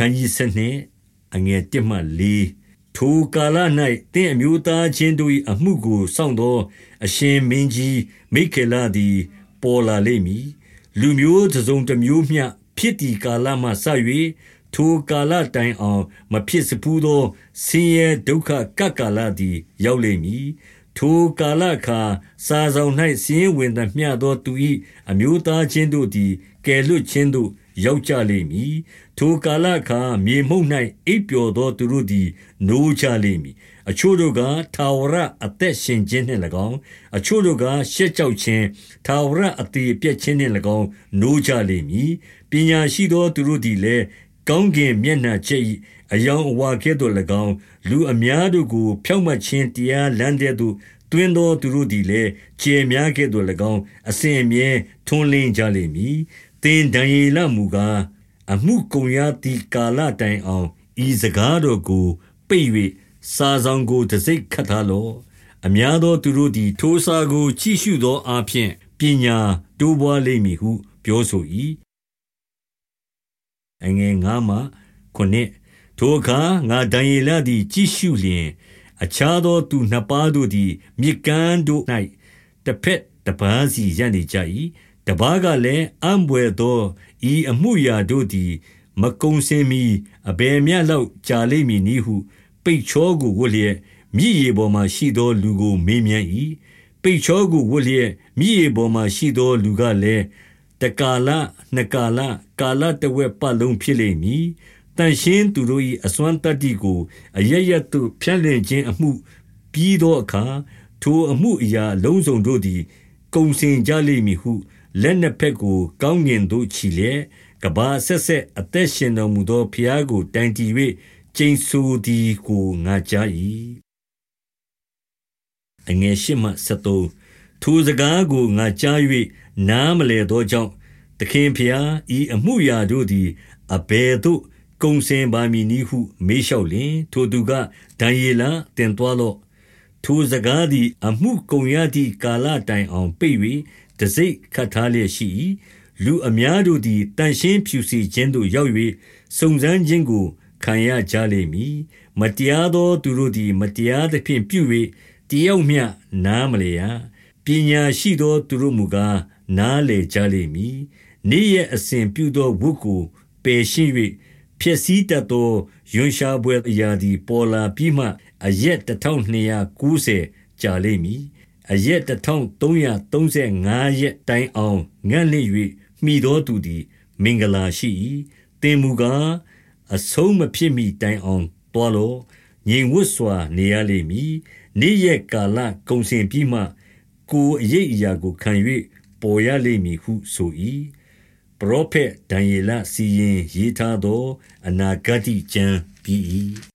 အခန်းကြီး7အငယ်1မှ4ထိုကာလ၌တင့်အမျိုးသားချင်းတို့၏အမှုကိုစောင့်သော အရှင်မင်းကြီးမိခေလသည် ပေါ်လာလိမ့်မည်လူမျိုးတစ်စုံတစ်မျိုးမျှဖြစ်တီကာလမှစ၍ထိုကာလတိုင်အောင် မဖြစ်စဖူးသောဆင်းရဲဒုက္ခကပ်ကာလသည် ရောက်လိမ့်မည်ထိုကာလအခါစာဆောင်၌စည်းဝင်သမျှသောသူ၏အမျိုးသားချင်းတို့သည်ကယ်လွတ်ခြင်းသို့ ရောက်ကြလိမ့်မည်ထိုကာလအခါမြေမှုန့်၌အိပ်ပျော်သောသူတို့သည်နိုးကြလိမ့်မည်အချို့တို့ကထာဝရအသက်ရှင်ခြင်းနှင့်၎င်းအချို့တို့ကရှက်ကြောက်ခြင်းထာဝရအသေးပြည့်ခြင်းနှင့်၎င်းနိုးကြလိမ့်မည်ပညာရှိသောသူတို့သည်လည်းကောင်းကင်မျက်နှာချက်၏အယောင်အဝါကဲ့သို့၎င်းလူအများတို့ကို ဖြောက်မှတ်ခြင်းတရားလမ်းတဲ့သို့တွင်သောသူတို့သည်လည်းခြေများကဲ့သို့၎င်းအစဉ်အမြဲထွန်းလင်းကြလိမ့်မည် သင်ဒံယေလမူကားအမှုကုန်ရသည့်ကာလတိုင်အောင်ဤစကားတော်ကို ပိတ်၍စာဆောင်ကိုတစိ့ခတ်ထားလော့အများသောသူတို့သည် ထိုစာကို ကြည့်ရှုသောအပြင်ပညာတိုးပွားလိမ့်မည်ဟု ပြောဆို၏အငယ်9မှ9ထိုအခါငါဒံယေလသည် ကြည့်ရှုလျင်အခြားသောသူနှစ်ပါးတို့သည် မြစ်ကမ်းတို့၌တစ်ဖက်တစ်ပါးစီရပ်နေကြ၏ တပားကလည်းအံပွေသောဤအမှုရာတို့သည် မကုံစင်မီအဘယ်မျှလောက်ကြာလိမ့်မည်နည်းဟု ပိတ်ချောကိုဝတ်လျက်မြည်ရပေါ်မှရှိသောလူကိုမေးမြန်း၏ပိတ်ချောကိုဝတ်လျက်မြည်ရပေါ်မှရှိသောလူကလည်းတကာလနှစ်ကာလကာလတဝက်ပတ်လုံးဖြစ်လိမ့်မည်တန်ရှင်းသူတို့၏အစွမ်းတတ္တိကိုအရရတုဖြန့်လင့်ခြင်းအမှုပြီးသောအခါထိုအမှုအရာ လုံးစုံတို့သည် ကုံစင်ကြလိမ့်မည်ဟု လက်နှစ်ဖက်ကို ကောင်းကင်သို့ချီလျက်ကဘာဆက်ဆက်အသက်ရှင်တော်မူသောဖျားကိုတိုင်တည်၍ကျိန်ဆိုသည်ကိုငါကြား၏အငယ်ရှိမှ73ထိုစကားကိုငါကြား၍နားမလဲသောကြောင့်သခင်ဖျားဤအမှုရာတို့သည်အဘယ်သို့ကုံစင်ပါမည်နည်းဟု မေးလျှောက်လင် ထိုသူကဒံယေလတင်သွားလော့ထိုစကားသည် အမှုကုန်ရသည့်ကာလတိုင်အောင် ပိတ်၍ တစိ့ခတ်ထားလျက်ရှိ၏လူအများတို့သည်တန်ရှင်းဖြူစီခြင်းသို့ရောက်၍စုံစမ်းခြင်းကိုခံရကြလိမ့်မည်မတရားသောသူတို့သည် မတရားသဖြင့်ပြု၍တယောက်မျှနားမလျာပညာရှိသောသူတို့မူကားနားလေကြလိမ့်မည်နေ့ရက်အစဉ်ပြုသောဝတ်ကိုပယ်ရှင်း၍ဖြစ်စည်းတတ်သောယွန်ရှာပွဲအရာသည်ပေါ်လာပြီးမှအရက်1290ကြာလိမ့်မည် အရက်1335ရက်တိုင်အောင်ငန့်လင့်၍မိသောသူသည် မင်္ဂလာရှိ၏သင်မူကားအဆုံးမဖြစ်မီတိုင်အောင်တွားလောငြိမ်ဝတ်စွာနေရလိမ့်မည်နေ့ရက်ကာလကုံစင်ပြီးမှ ကိုယ်အရေးအရာကိုခံ၍ပေါ်ရလိမ့်မည်ဟုဆို၏ပရောဖက်ဒံယေလစီရင်ရေးထားသော အနာဂတ်ကျမ်းပြီး၏